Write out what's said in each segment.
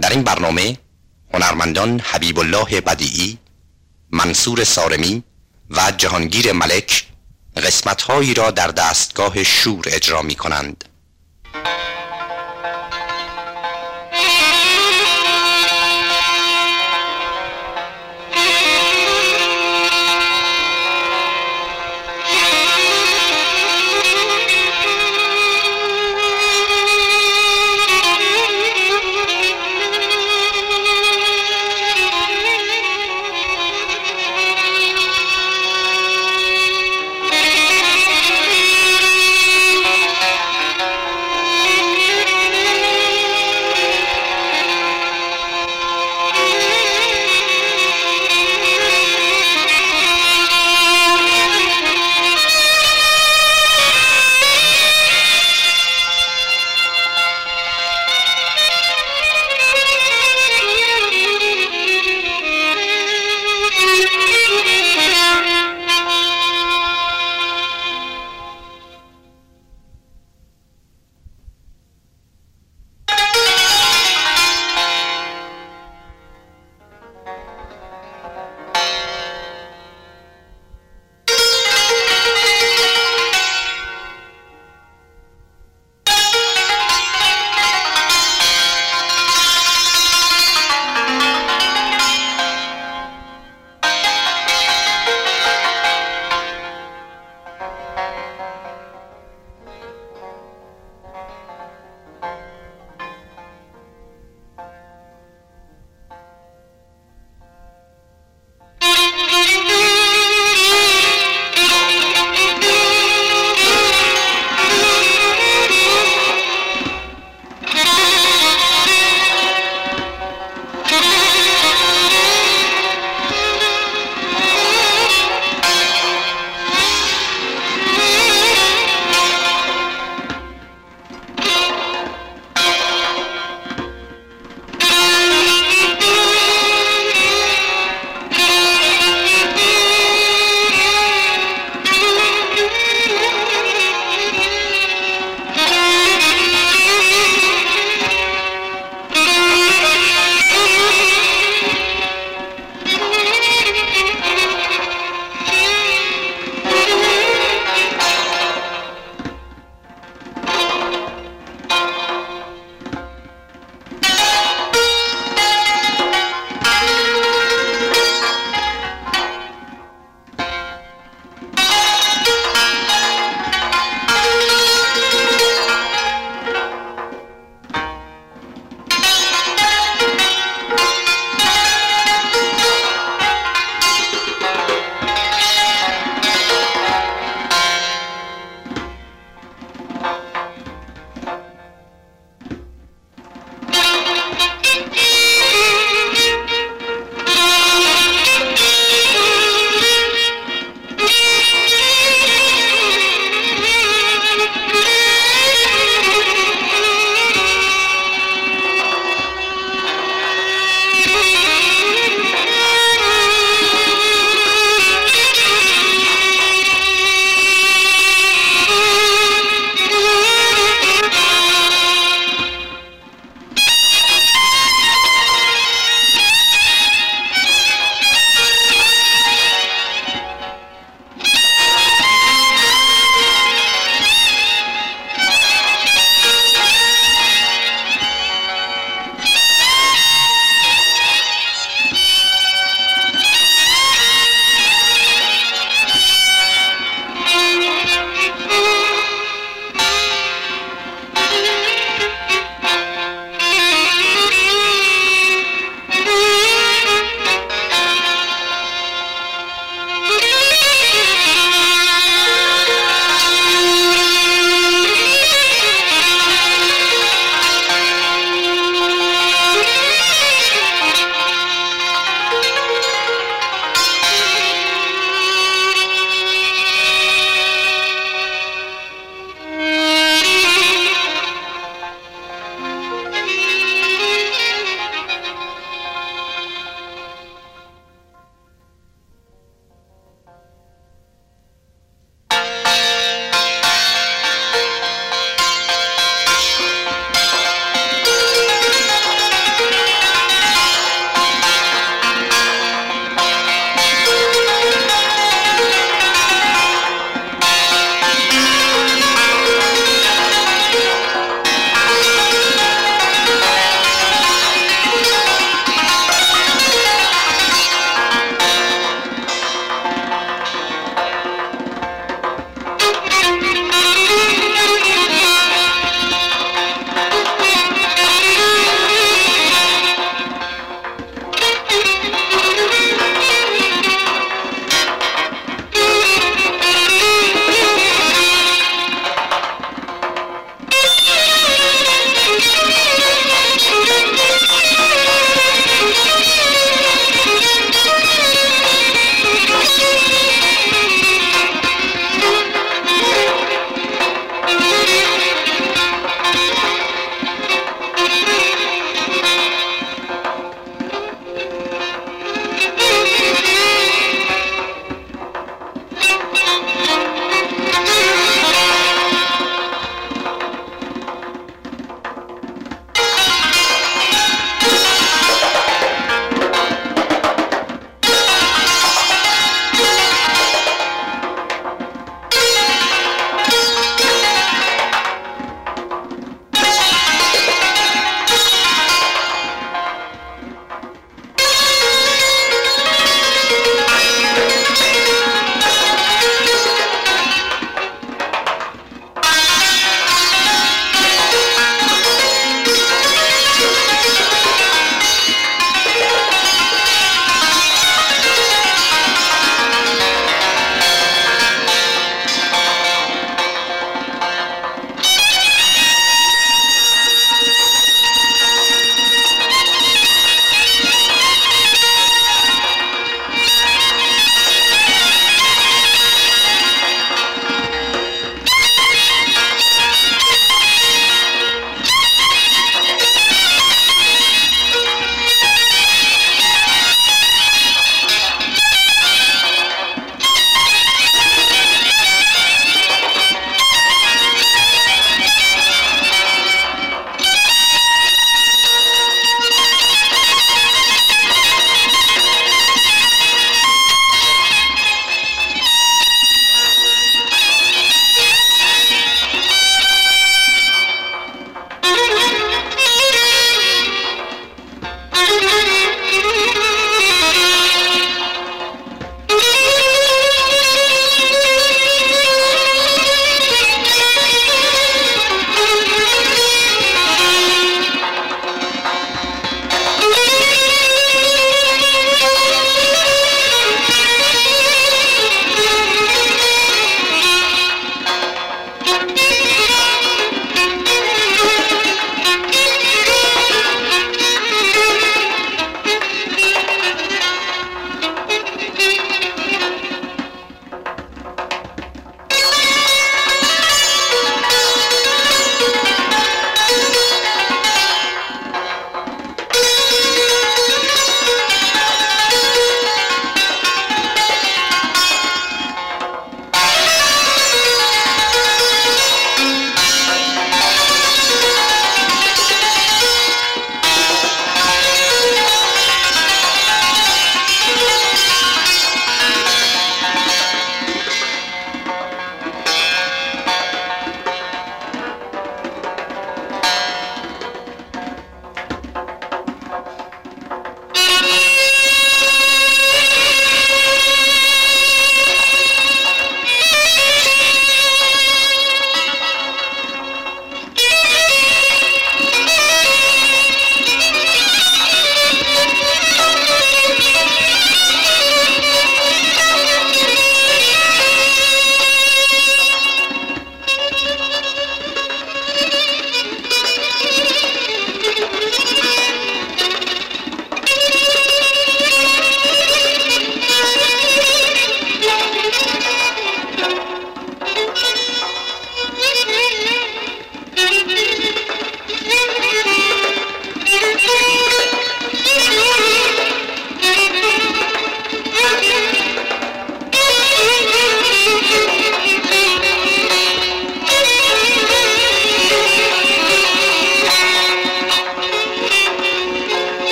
در این برنامه هنرمندان حبیب الله بدیعی منصور سارمی و جهانگیر ملک قسمتهایی را در دستگاه شور اجرا می کنند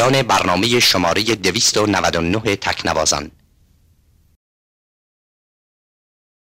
پایان برنامه شماره 299 تکنوازان.